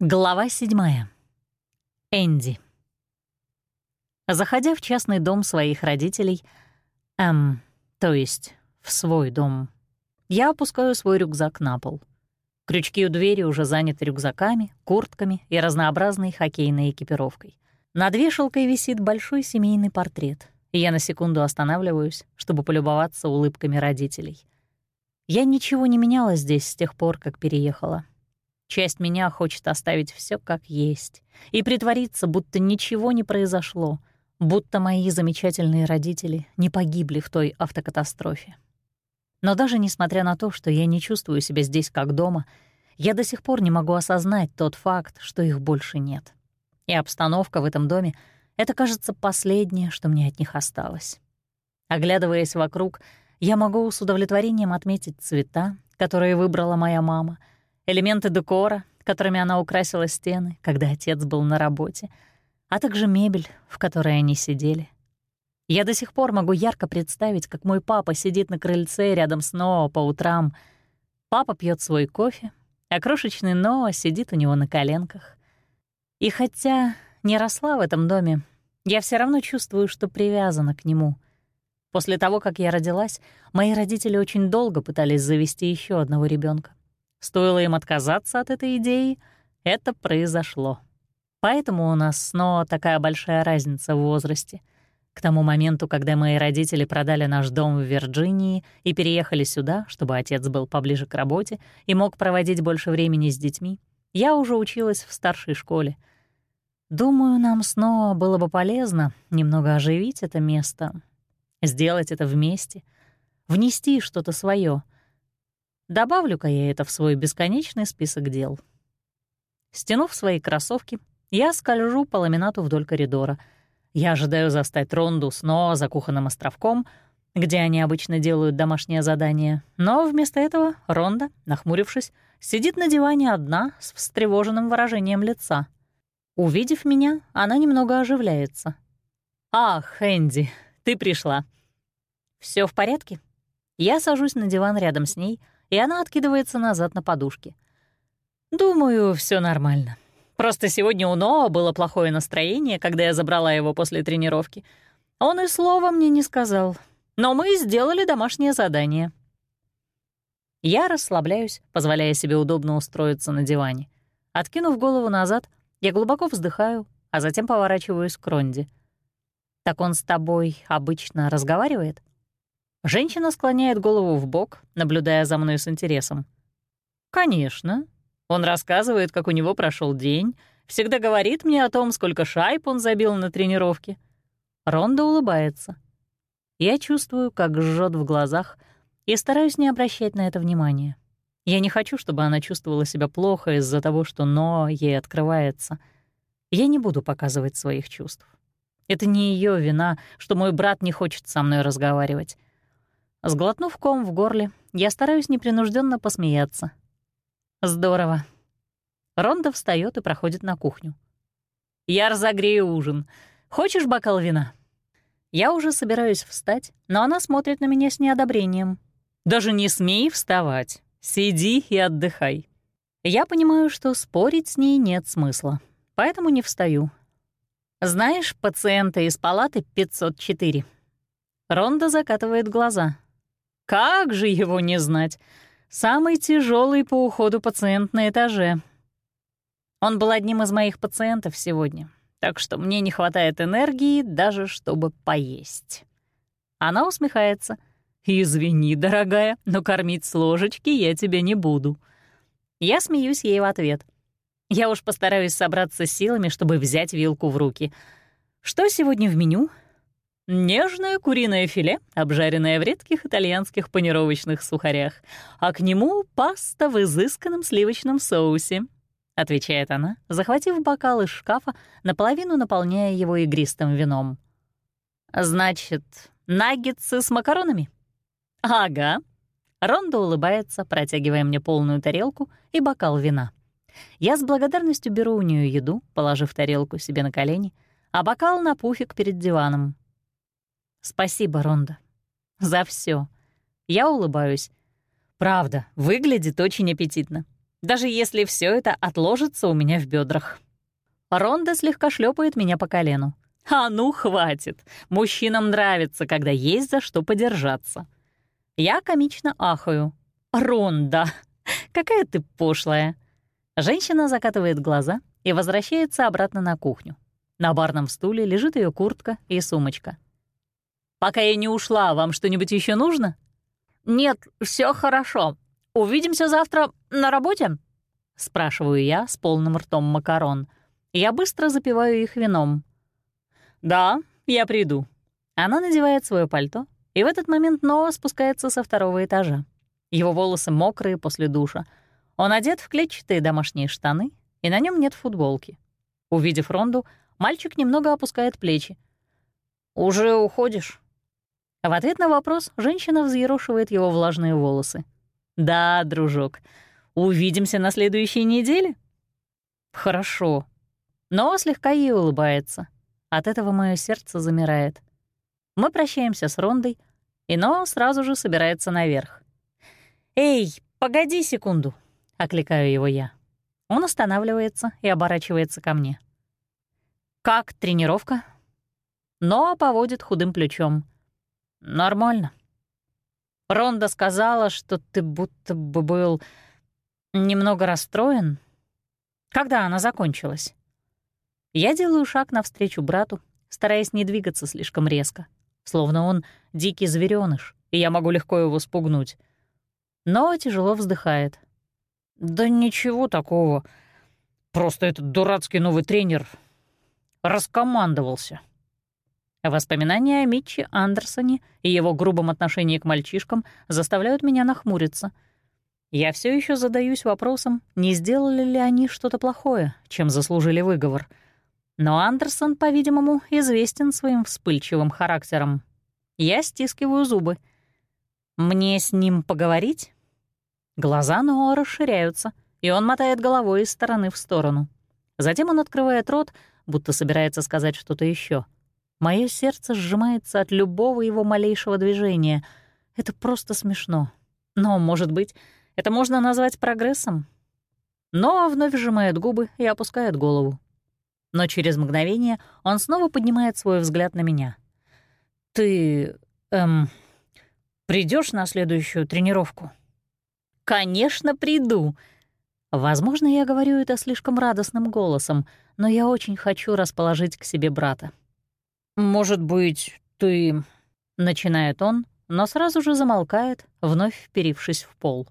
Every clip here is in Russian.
Глава седьмая. Энди. Заходя в частный дом своих родителей, эм, то есть в свой дом, я опускаю свой рюкзак на пол. Крючки у двери уже заняты рюкзаками, куртками и разнообразной хоккейной экипировкой. Над вешалкой висит большой семейный портрет, и я на секунду останавливаюсь, чтобы полюбоваться улыбками родителей. Я ничего не меняла здесь с тех пор, как переехала. Часть меня хочет оставить все как есть и притвориться, будто ничего не произошло, будто мои замечательные родители не погибли в той автокатастрофе. Но даже несмотря на то, что я не чувствую себя здесь как дома, я до сих пор не могу осознать тот факт, что их больше нет. И обстановка в этом доме — это, кажется, последнее, что мне от них осталось. Оглядываясь вокруг, я могу с удовлетворением отметить цвета, которые выбрала моя мама — элементы декора, которыми она украсила стены, когда отец был на работе, а также мебель, в которой они сидели. Я до сих пор могу ярко представить, как мой папа сидит на крыльце рядом с Ноа по утрам. Папа пьет свой кофе, а крошечный Ноа сидит у него на коленках. И хотя не росла в этом доме, я все равно чувствую, что привязана к нему. После того, как я родилась, мои родители очень долго пытались завести еще одного ребенка. Стоило им отказаться от этой идеи, это произошло. Поэтому у нас снова такая большая разница в возрасте. К тому моменту, когда мои родители продали наш дом в Вирджинии и переехали сюда, чтобы отец был поближе к работе и мог проводить больше времени с детьми, я уже училась в старшей школе. Думаю, нам снова было бы полезно немного оживить это место, сделать это вместе, внести что-то свое — Добавлю-ка я это в свой бесконечный список дел. Стянув свои кроссовки, я скольжу по ламинату вдоль коридора. Я ожидаю застать Ронду снова за кухонным островком, где они обычно делают домашнее задание, но вместо этого Ронда, нахмурившись, сидит на диване одна с встревоженным выражением лица. Увидев меня, она немного оживляется. «Ах, Энди, ты пришла». Все в порядке?» Я сажусь на диван рядом с ней — и она откидывается назад на подушке. «Думаю, все нормально. Просто сегодня у Ноа было плохое настроение, когда я забрала его после тренировки. Он и слова мне не сказал. Но мы сделали домашнее задание». Я расслабляюсь, позволяя себе удобно устроиться на диване. Откинув голову назад, я глубоко вздыхаю, а затем поворачиваюсь к Ронде. «Так он с тобой обычно разговаривает?» Женщина склоняет голову в бок, наблюдая за мной с интересом. «Конечно. Он рассказывает, как у него прошел день, всегда говорит мне о том, сколько шайб он забил на тренировке». Ронда улыбается. Я чувствую, как жжет в глазах, и стараюсь не обращать на это внимания. Я не хочу, чтобы она чувствовала себя плохо из-за того, что «но» ей открывается. Я не буду показывать своих чувств. Это не ее вина, что мой брат не хочет со мной разговаривать. Сглотнув ком в горле, я стараюсь непринужденно посмеяться. Здорово. Ронда встает и проходит на кухню. Я разогрею ужин. Хочешь бокал вина? Я уже собираюсь встать, но она смотрит на меня с неодобрением. Даже не смей вставать. Сиди и отдыхай. Я понимаю, что спорить с ней нет смысла, поэтому не встаю. Знаешь пациента из палаты 504? Ронда закатывает глаза. Как же его не знать? Самый тяжелый по уходу пациент на этаже. Он был одним из моих пациентов сегодня, так что мне не хватает энергии даже чтобы поесть. Она усмехается. «Извини, дорогая, но кормить с ложечки я тебя не буду». Я смеюсь ей в ответ. Я уж постараюсь собраться силами, чтобы взять вилку в руки. Что сегодня в меню? Нежное куриное филе, обжаренное в редких итальянских панировочных сухарях, а к нему паста в изысканном сливочном соусе, отвечает она, захватив бокал из шкафа, наполовину наполняя его игристым вином. Значит, наггетсы с макаронами? Ага. Ронда улыбается, протягивая мне полную тарелку и бокал вина. Я с благодарностью беру у нее еду, положив тарелку себе на колени, а бокал на пуфик перед диваном. Спасибо, Ронда. За все. Я улыбаюсь. Правда, выглядит очень аппетитно. даже если все это отложится у меня в бедрах. Ронда слегка шлепает меня по колену. А ну, хватит. Мужчинам нравится, когда есть за что подержаться. Я комично ахаю. Ронда, какая ты пошлая. Женщина закатывает глаза и возвращается обратно на кухню. На барном стуле лежит ее куртка и сумочка. «Пока я не ушла, вам что-нибудь еще нужно?» «Нет, все хорошо. Увидимся завтра на работе?» — спрашиваю я с полным ртом макарон. Я быстро запиваю их вином. «Да, я приду». Она надевает свое пальто, и в этот момент Ноа спускается со второго этажа. Его волосы мокрые после душа — он одет в клетчатые домашние штаны, и на нем нет футболки. Увидев Ронду, мальчик немного опускает плечи. «Уже уходишь?» В ответ на вопрос женщина взъерошивает его влажные волосы. «Да, дружок, увидимся на следующей неделе?» «Хорошо». Но слегка ей улыбается. От этого мое сердце замирает. Мы прощаемся с Рондой, и Ноа сразу же собирается наверх. «Эй, погоди секунду!» — окликаю его я. Он останавливается и оборачивается ко мне. «Как тренировка?» Но поводит худым плечом. «Нормально». Ронда сказала, что ты будто бы был немного расстроен. Когда она закончилась? Я делаю шаг навстречу брату, стараясь не двигаться слишком резко, словно он дикий зверёныш, и я могу легко его спугнуть. Но тяжело вздыхает. «Да ничего такого. Просто этот дурацкий новый тренер раскомандовался». Воспоминания о Митче Андерсоне и его грубом отношении к мальчишкам заставляют меня нахмуриться. Я все еще задаюсь вопросом, не сделали ли они что-то плохое, чем заслужили выговор. Но Андерсон, по-видимому, известен своим вспыльчивым характером. Я стискиваю зубы. «Мне с ним поговорить?» Глаза Ноа расширяются, и он мотает головой из стороны в сторону. Затем он открывает рот, будто собирается сказать что-то еще. Мое сердце сжимается от любого его малейшего движения. Это просто смешно. Но, может быть, это можно назвать прогрессом? Ноа вновь сжимает губы и опускает голову. Но через мгновение он снова поднимает свой взгляд на меня. «Ты... эм... придешь на следующую тренировку?» «Конечно, приду!» Возможно, я говорю это слишком радостным голосом, но я очень хочу расположить к себе брата. «Может быть, ты...» — начинает он, но сразу же замолкает, вновь вперившись в пол.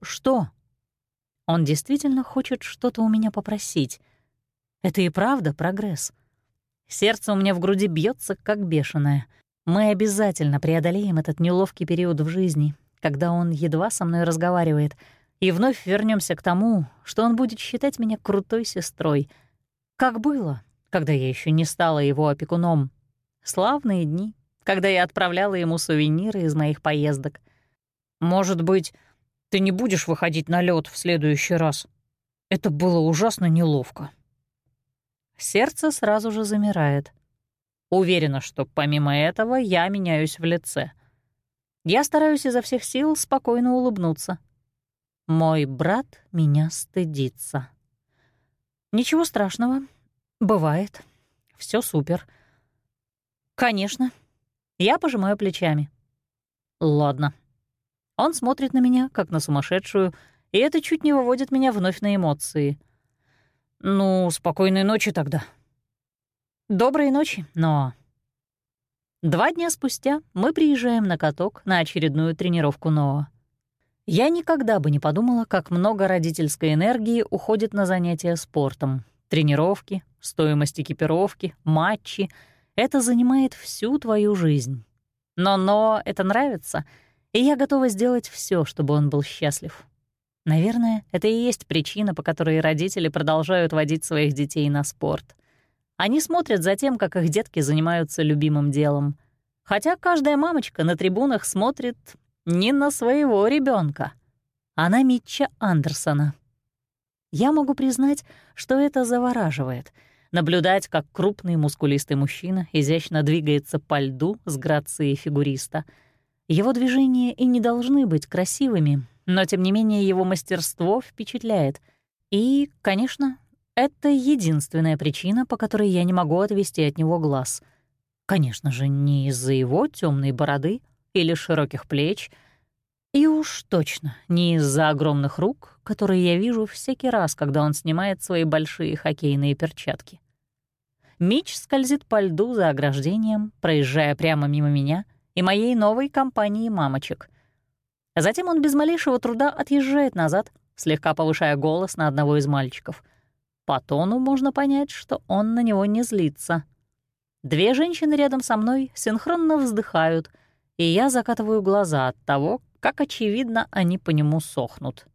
«Что?» Он действительно хочет что-то у меня попросить. Это и правда прогресс. Сердце у меня в груди бьется, как бешеное. Мы обязательно преодолеем этот неловкий период в жизни, когда он едва со мной разговаривает, и вновь вернемся к тому, что он будет считать меня крутой сестрой. Как было, когда я еще не стала его опекуном. Славные дни, когда я отправляла ему сувениры из моих поездок. Может быть, ты не будешь выходить на лед в следующий раз? Это было ужасно неловко. Сердце сразу же замирает. Уверена, что помимо этого я меняюсь в лице — я стараюсь изо всех сил спокойно улыбнуться. Мой брат меня стыдится. Ничего страшного. Бывает. Все супер. Конечно. Я пожимаю плечами. Ладно. Он смотрит на меня, как на сумасшедшую, и это чуть не выводит меня вновь на эмоции. Ну, спокойной ночи тогда. Доброй ночи, но Два дня спустя мы приезжаем на каток на очередную тренировку Ноа. Я никогда бы не подумала, как много родительской энергии уходит на занятия спортом. Тренировки, стоимость экипировки, матчи — это занимает всю твою жизнь. Но Ноа это нравится, и я готова сделать все, чтобы он был счастлив. Наверное, это и есть причина, по которой родители продолжают водить своих детей на спорт — они смотрят за тем, как их детки занимаются любимым делом. Хотя каждая мамочка на трибунах смотрит не на своего ребенка, а на Митча Андерсона. Я могу признать, что это завораживает — наблюдать, как крупный мускулистый мужчина изящно двигается по льду с грацией фигуриста. Его движения и не должны быть красивыми, но тем не менее его мастерство впечатляет. И, конечно, это единственная причина, по которой я не могу отвести от него глаз. Конечно же, не из-за его темной бороды или широких плеч, и уж точно не из-за огромных рук, которые я вижу всякий раз, когда он снимает свои большие хоккейные перчатки. Мич скользит по льду за ограждением, проезжая прямо мимо меня и моей новой компании мамочек. Затем он без малейшего труда отъезжает назад, слегка повышая голос на одного из мальчиков. По тону можно понять, что он на него не злится. Две женщины рядом со мной синхронно вздыхают, и я закатываю глаза от того, как очевидно они по нему сохнут.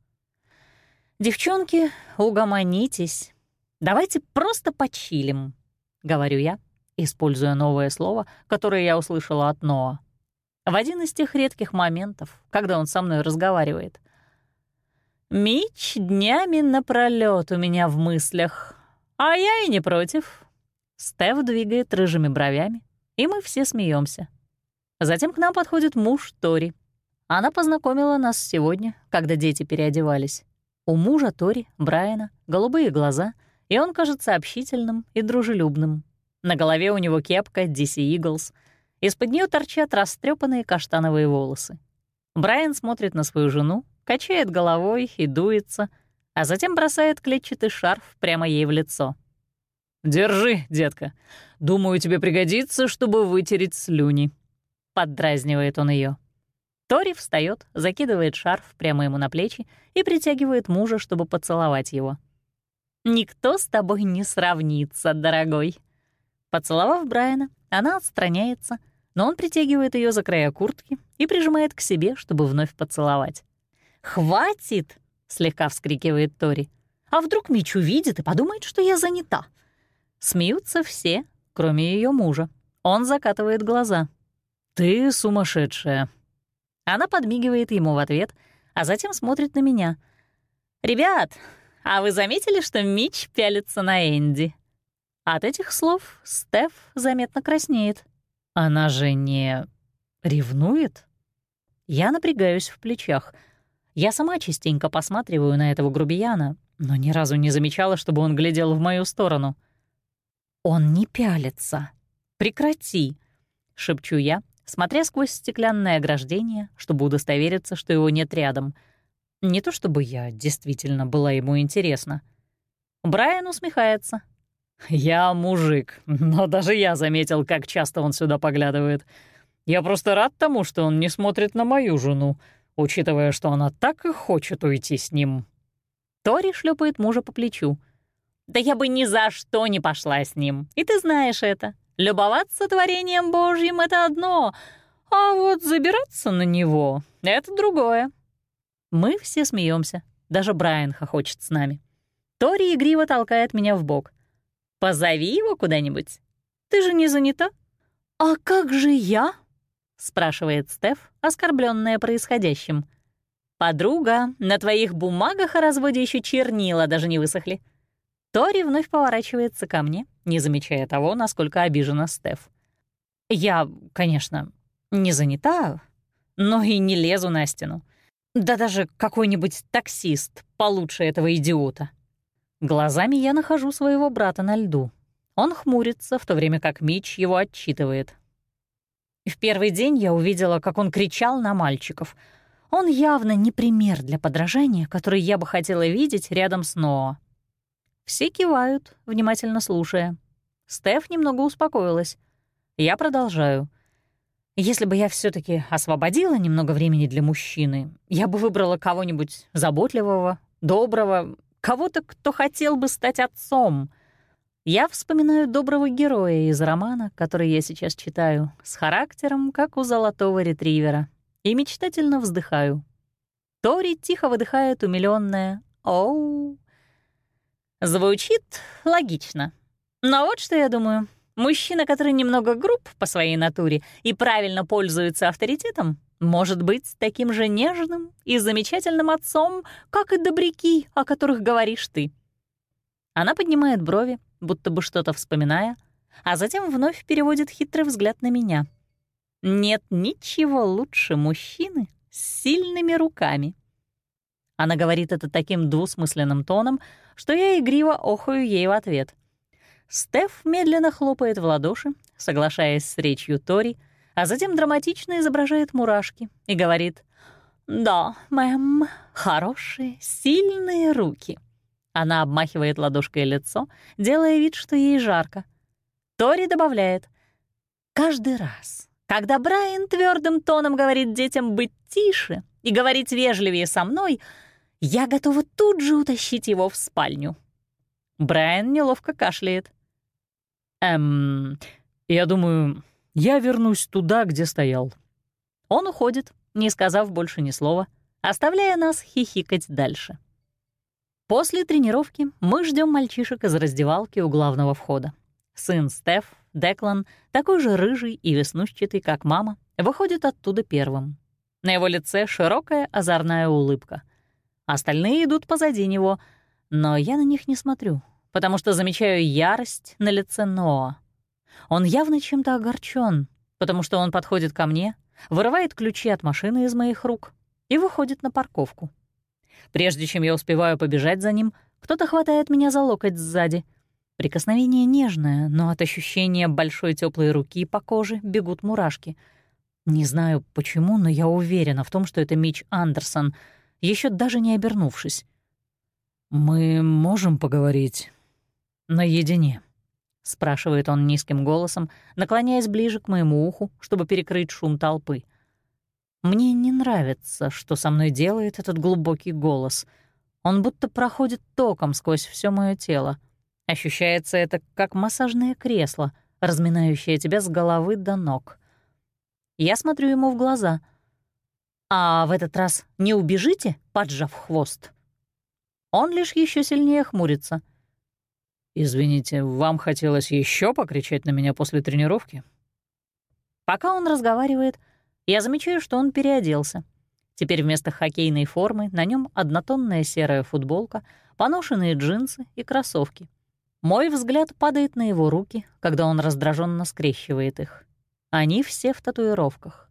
«Девчонки, угомонитесь. Давайте просто почилим», — говорю я, используя новое слово, которое я услышала от Ноа. В один из тех редких моментов, когда он со мной разговаривает. Мич днями напролёт у меня в мыслях, а я и не против. Стеф двигает рыжими бровями, и мы все смеемся. Затем к нам подходит муж Тори. Она познакомила нас сегодня, когда дети переодевались. У мужа Тори, Брайана, голубые глаза, и он кажется общительным и дружелюбным. На голове у него кепка DC Eagles. Из-под нее торчат растрепанные каштановые волосы. Брайан смотрит на свою жену, качает головой и дуется, а затем бросает клетчатый шарф прямо ей в лицо. «Держи, детка. Думаю, тебе пригодится, чтобы вытереть слюни», — поддразнивает он ее. Тори встает, закидывает шарф прямо ему на плечи и притягивает мужа, чтобы поцеловать его. «Никто с тобой не сравнится, дорогой». Поцеловав Брайана, она отстраняется, но он притягивает ее за края куртки и прижимает к себе, чтобы вновь поцеловать. «Хватит!» — слегка вскрикивает Тори. «А вдруг Мич увидит и подумает, что я занята?» Смеются все, кроме ее мужа. Он закатывает глаза. «Ты сумасшедшая!» Она подмигивает ему в ответ, а затем смотрит на меня. «Ребят, а вы заметили, что Мич пялится на Энди?» От этих слов Стеф заметно краснеет. Она же не ревнует? Я напрягаюсь в плечах. Я сама частенько посматриваю на этого грубияна, но ни разу не замечала, чтобы он глядел в мою сторону. «Он не пялится. Прекрати!» — шепчу я, смотря сквозь стеклянное ограждение, чтобы удостовериться, что его нет рядом. Не то чтобы я действительно была ему интересна. Брайан усмехается. «Я мужик, но даже я заметил, как часто он сюда поглядывает. Я просто рад тому, что он не смотрит на мою жену, учитывая, что она так и хочет уйти с ним». Тори шлепает мужа по плечу. «Да я бы ни за что не пошла с ним, и ты знаешь это. Любоваться творением Божьим — это одно, а вот забираться на него — это другое. Мы все смеемся, даже Брайан хохочет с нами. Тори игриво толкает меня в бок. «Позови его куда-нибудь. Ты же не занята?» «А как же я?» — спрашивает Стеф, оскорбленная происходящим. «Подруга, на твоих бумагах о разводе еще чернила даже не высохли». Тори вновь поворачивается ко мне — не замечая того, насколько обижена Стеф. «Я, конечно, не занята, но и не лезу на стену. Да даже какой-нибудь таксист получше этого идиота». Глазами я нахожу своего брата на льду. Он хмурится, в то время как Мич его отчитывает. В первый день я увидела, как он кричал на мальчиков. Он явно не пример для подражания, который я бы хотела видеть рядом с Ноа. Все кивают, внимательно слушая. Стеф немного успокоилась. Я продолжаю. Если бы я все таки освободила немного времени для мужчины, я бы выбрала кого-нибудь заботливого, доброго, кого-то, кто хотел бы стать отцом. Я вспоминаю доброго героя из романа, который я сейчас читаю, с характером, как у золотого ретривера, и мечтательно вздыхаю. Тори тихо выдыхает умилённое «Оу». Звучит логично. Но вот что я думаю. Мужчина, который немного груб по своей натуре и правильно пользуется авторитетом, может быть таким же нежным и замечательным отцом, как и добряки, о которых говоришь ты. Она поднимает брови, будто бы что-то вспоминая, а затем вновь переводит хитрый взгляд на меня. Нет ничего лучше мужчины с сильными руками. Она говорит это таким двусмысленным тоном, что я игриво охаю ей в ответ. Стеф медленно хлопает в ладоши, соглашаясь с речью Тори, а затем драматично изображает мурашки и говорит «Да, мэм, хорошие, сильные руки». Она обмахивает ладошкой лицо, делая вид, что ей жарко. Тори добавляет «Каждый раз, когда Брайан твердым тоном говорит детям быть тише и говорить вежливее со мной, я готова тут же утащить его в спальню». Брайан неловко кашляет. «Эм, я думаю, я вернусь туда, где стоял». Он уходит, не сказав больше ни слова, оставляя нас хихикать дальше. После тренировки мы ждем мальчишек из раздевалки у главного входа. Сын Стеф, Деклан, такой же рыжий и веснушчатый, как мама, выходит оттуда первым. На его лице широкая озорная улыбка. Остальные идут позади него, но я на них не смотрю, потому что замечаю ярость на лице Ноа. Он явно чем-то огорчен, потому что он подходит ко мне, вырывает ключи от машины из моих рук и выходит на парковку. Прежде чем я успеваю побежать за ним, кто-то хватает меня за локоть сзади. Прикосновение нежное, но от ощущения большой теплой руки по коже бегут мурашки. Не знаю почему, но я уверена в том, что это Мич Андерсон, еще даже не обернувшись. «Мы можем поговорить наедине?» — спрашивает он низким голосом, наклоняясь ближе к моему уху, чтобы перекрыть шум толпы. Мне не нравится, что со мной делает этот глубокий голос. Он будто проходит током сквозь все мое тело. Ощущается это как массажное кресло, разминающее тебя с головы до ног. Я смотрю ему в глаза. «А в этот раз не убежите, поджав хвост?» Он лишь еще сильнее хмурится — «Извините, вам хотелось еще покричать на меня после тренировки?» Пока он разговаривает, я замечаю, что он переоделся. Теперь вместо хоккейной формы на нем однотонная серая футболка, поношенные джинсы и кроссовки. Мой взгляд падает на его руки, когда он раздраженно скрещивает их. Они все в татуировках.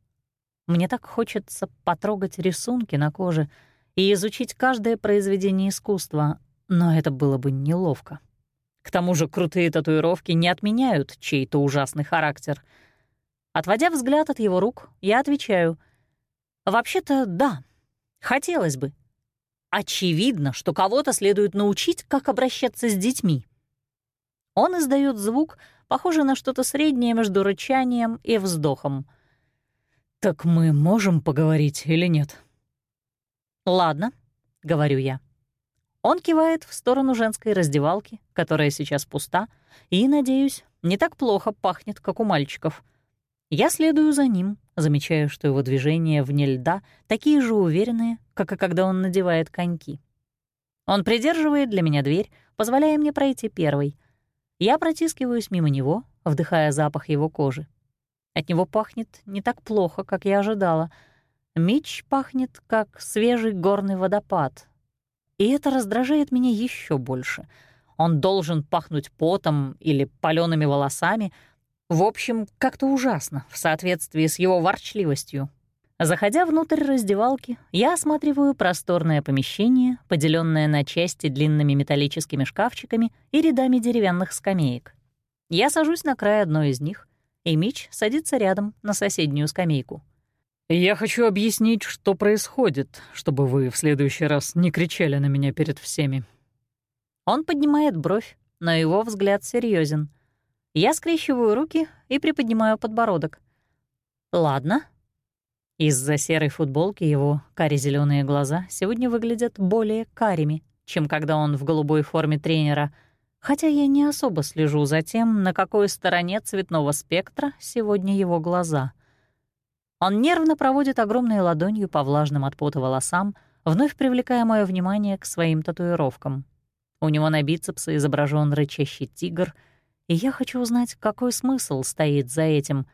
Мне так хочется потрогать рисунки на коже и изучить каждое произведение искусства, но это было бы неловко. К тому же крутые татуировки не отменяют чей-то ужасный характер. Отводя взгляд от его рук, я отвечаю. «Вообще-то, да, хотелось бы. Очевидно, что кого-то следует научить, как обращаться с детьми». Он издает звук, похожий на что-то среднее между рычанием и вздохом. «Так мы можем поговорить или нет?» «Ладно», — говорю я. Он кивает в сторону женской раздевалки, которая сейчас пуста, и, надеюсь, не так плохо пахнет, как у мальчиков. Я следую за ним, замечая, что его движения вне льда такие же уверенные, как и когда он надевает коньки. Он придерживает для меня дверь, позволяя мне пройти первой. Я протискиваюсь мимо него, вдыхая запах его кожи. От него пахнет не так плохо, как я ожидала. Мич пахнет, как свежий горный водопад, и это раздражает меня еще больше. Он должен пахнуть потом или палеными волосами. В общем, как-то ужасно, в соответствии с его ворчливостью. Заходя внутрь раздевалки, я осматриваю просторное помещение, поделенное на части длинными металлическими шкафчиками и рядами деревянных скамеек. Я сажусь на край одной из них, и Мич садится рядом на соседнюю скамейку — «Я хочу объяснить, что происходит, чтобы вы в следующий раз не кричали на меня перед всеми». Он поднимает бровь, но его взгляд серьезен. Я скрещиваю руки и приподнимаю подбородок. «Ладно». Из-за серой футболки его кари зеленые глаза сегодня выглядят более карими, чем когда он в голубой форме тренера, хотя я не особо слежу за тем, на какой стороне цветного спектра сегодня его глаза — он нервно проводит огромной ладонью по влажным от пота волосам, вновь привлекая мое внимание к своим татуировкам. У него на бицепсе изображен рычащий тигр, и я хочу узнать, какой смысл стоит за этим.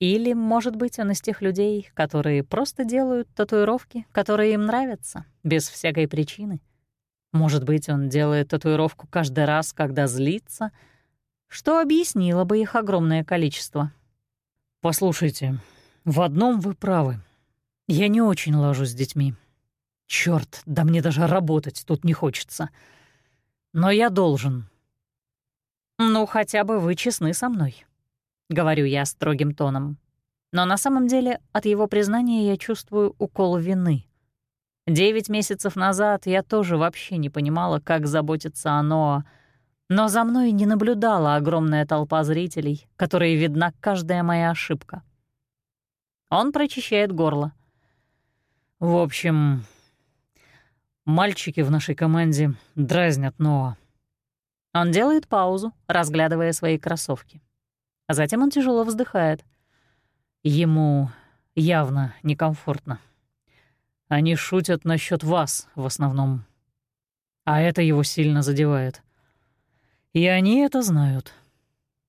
Или, может быть, он из тех людей, которые просто делают татуировки, которые им нравятся, без всякой причины. Может быть, он делает татуировку каждый раз, когда злится, что объяснило бы их огромное количество. «Послушайте, в одном вы правы. Я не очень ложусь с детьми. Черт, да мне даже работать тут не хочется. Но я должен. Ну, хотя бы вы честны со мной, — говорю я строгим тоном. Но на самом деле от его признания я чувствую укол вины. Девять месяцев назад я тоже вообще не понимала, как заботиться о Ноа, но за мной не наблюдала огромная толпа зрителей, которой видна каждая моя ошибка. Он прочищает горло. В общем, мальчики в нашей команде дразнят Ноа. Он делает паузу, разглядывая свои кроссовки. А затем он тяжело вздыхает. Ему явно некомфортно. Они шутят насчет вас в основном. А это его сильно задевает. И они это знают.